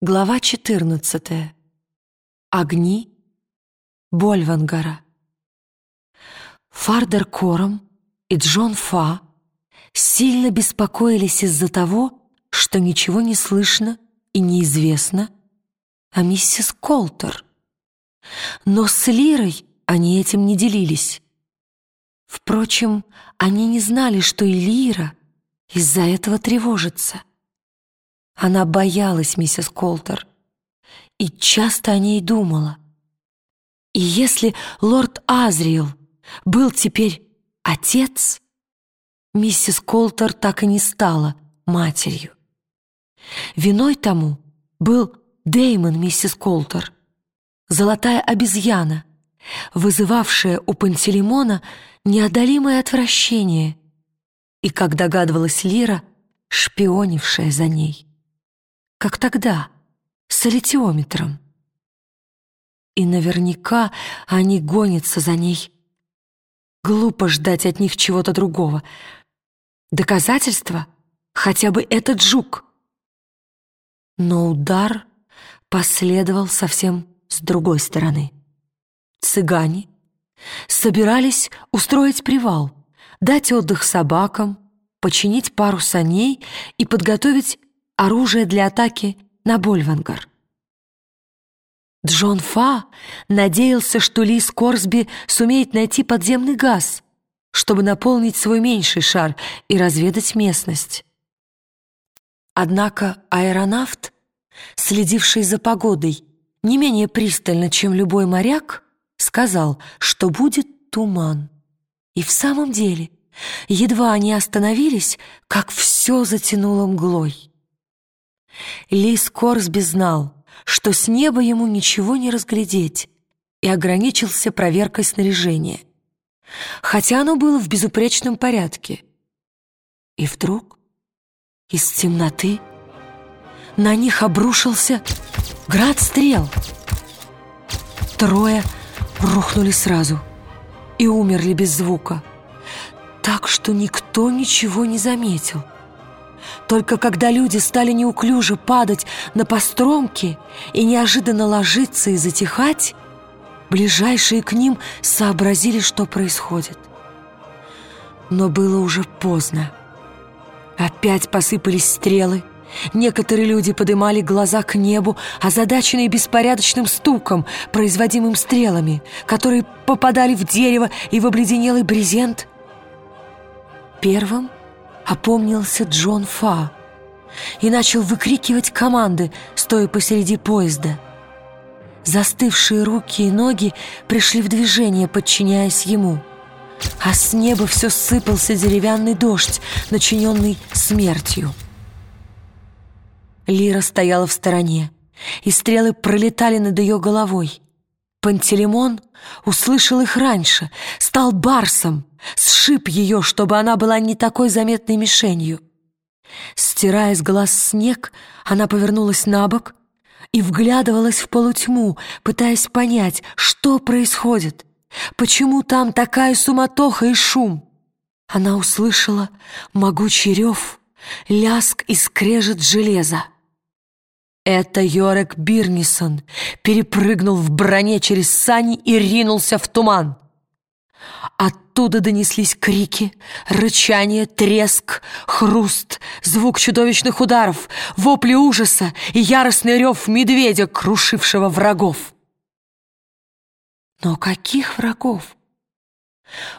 Глава 14. Огни Больвангара. Фардер Кором и Джон Фа сильно беспокоились из-за того, что ничего не слышно и неизвестно о миссис Колтер. Но с Лирой они этим не делились. Впрочем, они не знали, что и Лира из-за этого тревожится. Она боялась миссис Колтер и часто о ней думала. И если лорд Азриэл был теперь отец, миссис Колтер так и не стала матерью. Виной тому был Деймон миссис Колтер, золотая обезьяна, вызывавшая у Пантелеймона неодолимое отвращение и, как догадывалась Лира, шпионившая за ней как тогда, с аллитиометром. И наверняка они гонятся за ней. Глупо ждать от них чего-то другого. Доказательство — хотя бы этот жук. Но удар последовал совсем с другой стороны. Цыгане собирались устроить привал, дать отдых собакам, починить пару саней и подготовить оружие для атаки на Больвангар. Джон Фа надеялся, что Лис Корсби сумеет найти подземный газ, чтобы наполнить свой меньший шар и разведать местность. Однако аэронавт, следивший за погодой не менее пристально, чем любой моряк, сказал, что будет туман. И в самом деле, едва они остановились, как все затянуло мглой. Лис Корсби знал, что с неба ему ничего не разглядеть, и ограничился проверкой снаряжения, хотя оно было в безупречном порядке. И вдруг из темноты на них обрушился град стрел. Трое рухнули сразу и умерли без звука, так что никто ничего не заметил. Только когда люди стали неуклюже падать на постромки и неожиданно ложиться и затихать, ближайшие к ним сообразили, что происходит. Но было уже поздно. Опять посыпались стрелы, Некоторые люди подымали глаза к небу, озадаченные беспорядочным стуком, производимым стрелами, которые попадали в дерево и в обледенелый брезент. Первым опомнился Джон Фа и начал выкрикивать команды, стоя посреди поезда. Застывшие руки и ноги пришли в движение, подчиняясь ему. А с неба все сыпался деревянный дождь, начиненный смертью. Лира стояла в стороне, и стрелы пролетали над ее головой. Пантелеймон услышал их раньше, стал барсом, сшиб ее, чтобы она была не такой заметной мишенью. Стирая с глаз снег, она повернулась на бок и вглядывалась в полутьму, пытаясь понять, что происходит, почему там такая суматоха и шум. Она услышала могучий рев, ляск и скрежет железа. Это Йорек Бирнисон перепрыгнул в броне через сани и ринулся в туман. Оттуда донеслись крики, рычание, треск, хруст, звук чудовищных ударов, вопли ужаса и яростный рев медведя, крушившего врагов. Но каких врагов?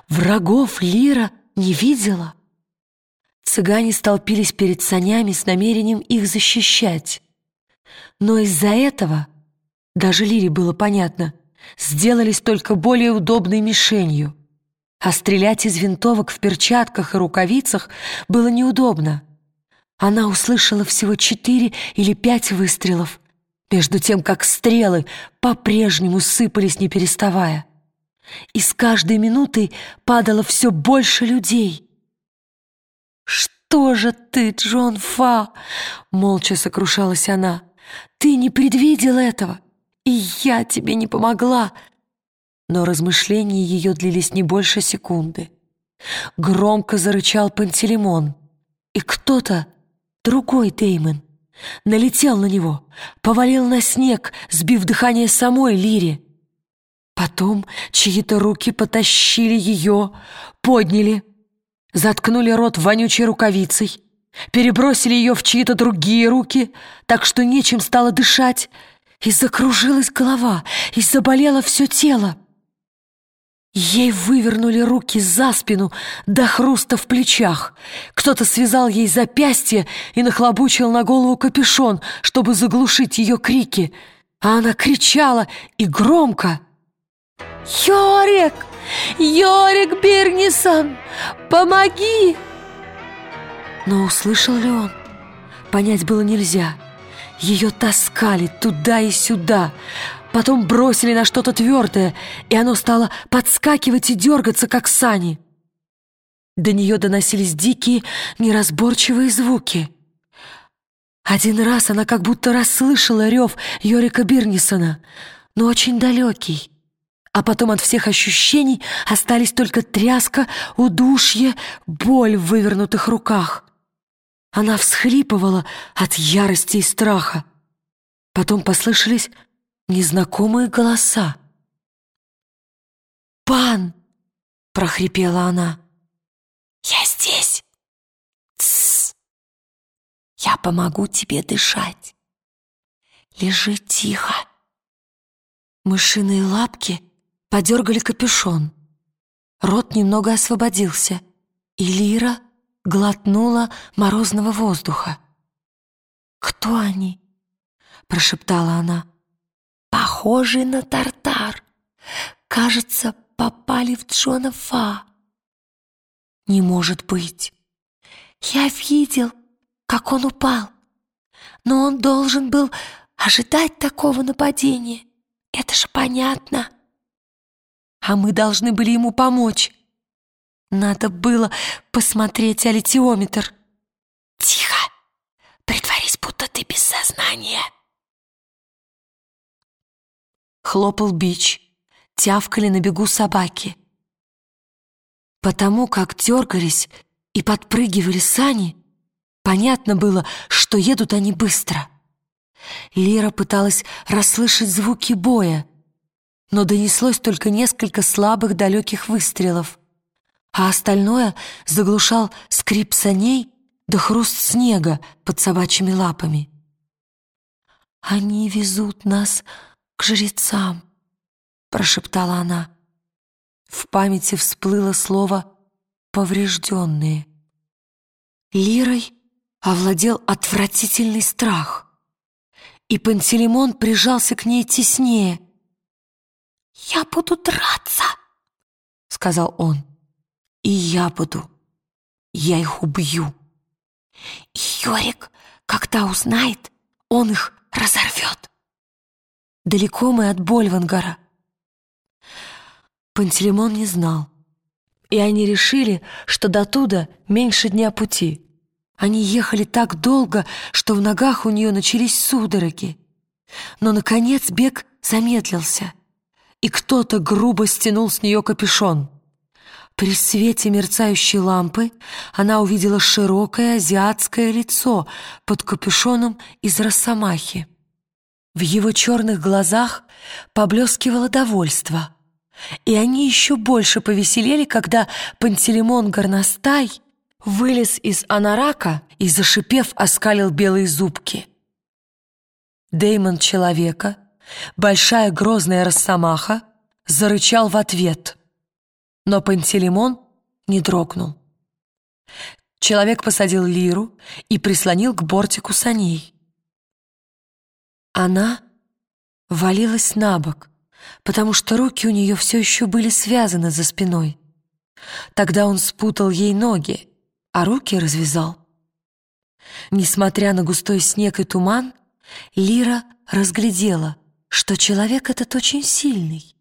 Врагов Лира не видела. Цыгане столпились перед санями с намерением их защищать. Но из-за этого, даже Лире было понятно, сделались только более удобной мишенью. А стрелять из винтовок в перчатках и рукавицах было неудобно. Она услышала всего четыре или пять выстрелов, между тем, как стрелы по-прежнему сыпались, не переставая. И с каждой минутой падало все больше людей. «Что же ты, Джон Фа?» — молча сокрушалась она. Ты не предвидел этого, и я тебе не помогла. Но размышления ее длились не больше секунды. Громко зарычал Пантелеймон, и кто-то, другой Деймон, налетел на него, повалил на снег, сбив дыхание самой Лире. Потом чьи-то руки потащили ее, подняли, заткнули рот вонючей рукавицей, перебросили ее в чьи-то другие руки, так что нечем стало дышать, и закружилась голова, и заболело все тело. Ей вывернули руки за спину до хруста в плечах. Кто-то связал ей запястье и нахлобучил на голову капюшон, чтобы заглушить ее крики. А она кричала и громко. «Йорик! Йорик Бирнисон! Помоги!» Но услышал ли он? Понять было нельзя. Ее таскали туда и сюда, потом бросили на что-то твердое, и оно стало подскакивать и дергаться, как сани. До нее доносились дикие, неразборчивые звуки. Один раз она как будто расслышала рев Йорика Бирнисона, но очень далекий. А потом от всех ощущений остались только тряска, удушье, боль в вывернутых руках. Она всхлипывала от ярости и страха. Потом послышались незнакомые голоса. «Пан!» — прохрипела она. «Я здесь!» «Тссс! Я помогу тебе дышать. Лежи тихо!» Мышиные лапки подергали капюшон. Рот немного освободился, и Лира глотнула морозного воздуха. «Кто они?» — прошептала она. «Похожи на тартар. Кажется, попали в Джона Фа». «Не может быть. Я видел, как он упал. Но он должен был ожидать такого нападения. Это же понятно. А мы должны были ему помочь. Надо было посмотреть аллитиометр. Тихо! Притворись, будто ты без сознания. Хлопал бич, тявкали на бегу собаки. Потому как дергались и подпрыгивали сани, понятно было, что едут они быстро. Лира пыталась расслышать звуки боя, но донеслось только несколько слабых далеких выстрелов а остальное заглушал скрип саней да хруст снега под собачьими лапами. «Они везут нас к жрецам», — прошептала она. В памяти всплыло слово «поврежденные». Лирой овладел отвратительный страх, и Пантелеймон прижался к ней теснее. «Я буду драться», — сказал он. И я буду. Я их убью. Йорик, когда узнает, он их разорвет. Далеко мы от Больвангара. Пантелеймон не знал. И они решили, что до туда меньше дня пути. Они ехали так долго, что в ногах у нее начались судороги. Но, наконец, бег замедлился, и кто-то грубо стянул с нее капюшон. При свете мерцающей лампы она увидела широкое азиатское лицо под капюшоном из росомахи. В его черных глазах поблескивало довольство, и они еще больше повеселели, когда Пантелеймон Горностай вылез из анарака и, зашипев, оскалил белые зубки. Деймон Человека, большая грозная росомаха, зарычал в ответ — но Пантелеймон не дрогнул. Человек посадил лиру и прислонил к бортику саней. Она валилась на бок, потому что руки у нее все еще были связаны за спиной. Тогда он спутал ей ноги, а руки развязал. Несмотря на густой снег и туман, Лира разглядела, что человек этот очень сильный.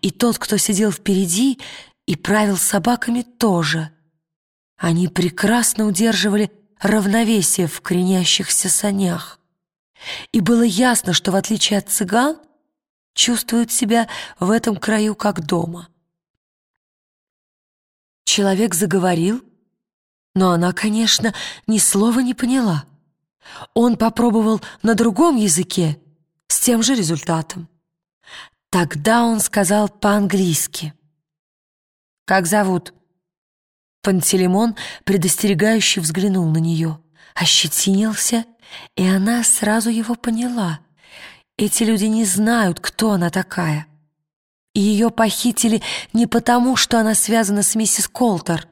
И тот, кто сидел впереди, и правил собаками тоже. Они прекрасно удерживали равновесие в кренящихся санях. И было ясно, что, в отличие от цыган, чувствуют себя в этом краю как дома. Человек заговорил, но она, конечно, ни слова не поняла. Он попробовал на другом языке с тем же результатом. Тогда он сказал по-английски. «Как зовут?» Пантелеймон предостерегающе взглянул на нее, ощетинился, и она сразу его поняла. Эти люди не знают, кто она такая. И ее похитили не потому, что она связана с миссис Колтер.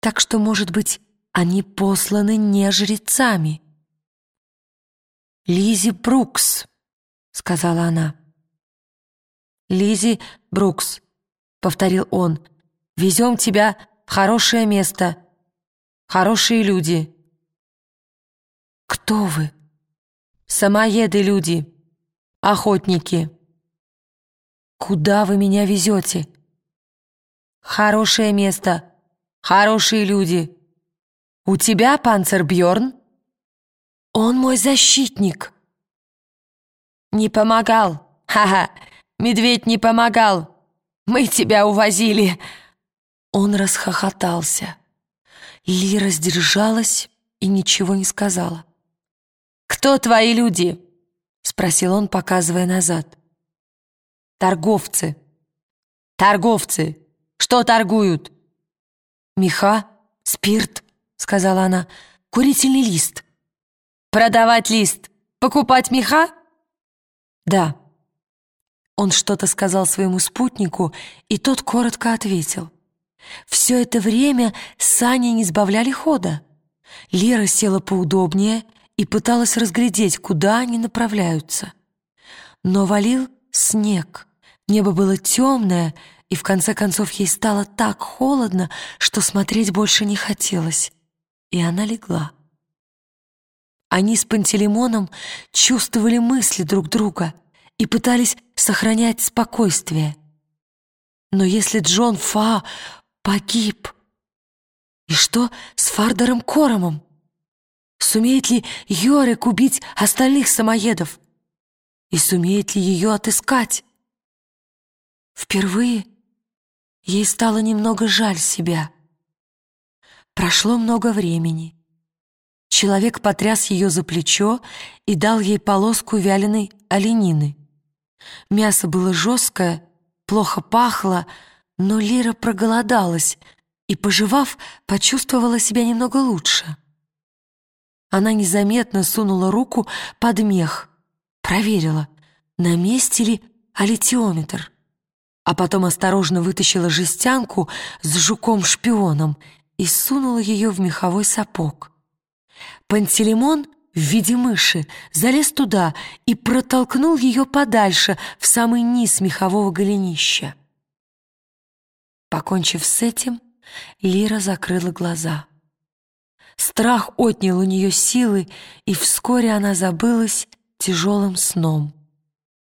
Так что, может быть, они посланы не жрецами. Лизи Брукс», — сказала она. Лизи Брукс», — повторил он, — «везем тебя в хорошее место, хорошие люди». «Кто вы?» «Самоеды люди, охотники». «Куда вы меня везете?» «Хорошее место, хорошие люди». «У тебя панцербьерн?» «Он мой защитник». «Не помогал, ха-ха, медведь не помогал, мы тебя увозили». Он расхохотался. Лира сдержалась и ничего не сказала. «Кто твои люди?» — спросил он, показывая назад. «Торговцы». «Торговцы! Что торгуют?» «Меха, спирт», — сказала она, — «курительный лист». «Продавать лист? Покупать меха?» «Да». Он что-то сказал своему спутнику, и тот коротко ответил. Все это время сани не сбавляли хода. Лера села поудобнее и пыталась разглядеть, куда они направляются. Но валил снег. Небо было темное, и в конце концов ей стало так холодно, что смотреть больше не хотелось. И она легла. Они с Пантелеймоном чувствовали мысли друг друга и пытались сохранять спокойствие. Но если Джон Фа погиб, и что с Фардером Коромом? Сумеет ли Йорик убить остальных самоедов? И сумеет ли ее отыскать? Впервые ей стало немного жаль себя. Прошло много времени. Человек потряс ее за плечо и дал ей полоску вяленой оленины. Мясо было жесткое, плохо пахло, но Лира проголодалась и, пожевав, почувствовала себя немного лучше. Она незаметно сунула руку под мех, проверила, на месте ли аллитиометр, а потом осторожно вытащила жестянку с жуком-шпионом и сунула ее в меховой сапог. Пантелеймон в виде мыши залез туда и протолкнул ее подальше, в самый низ мехового голенища. Покончив с этим, Лира закрыла глаза. Страх отнял у нее силы, и вскоре она забылась тяжелым сном.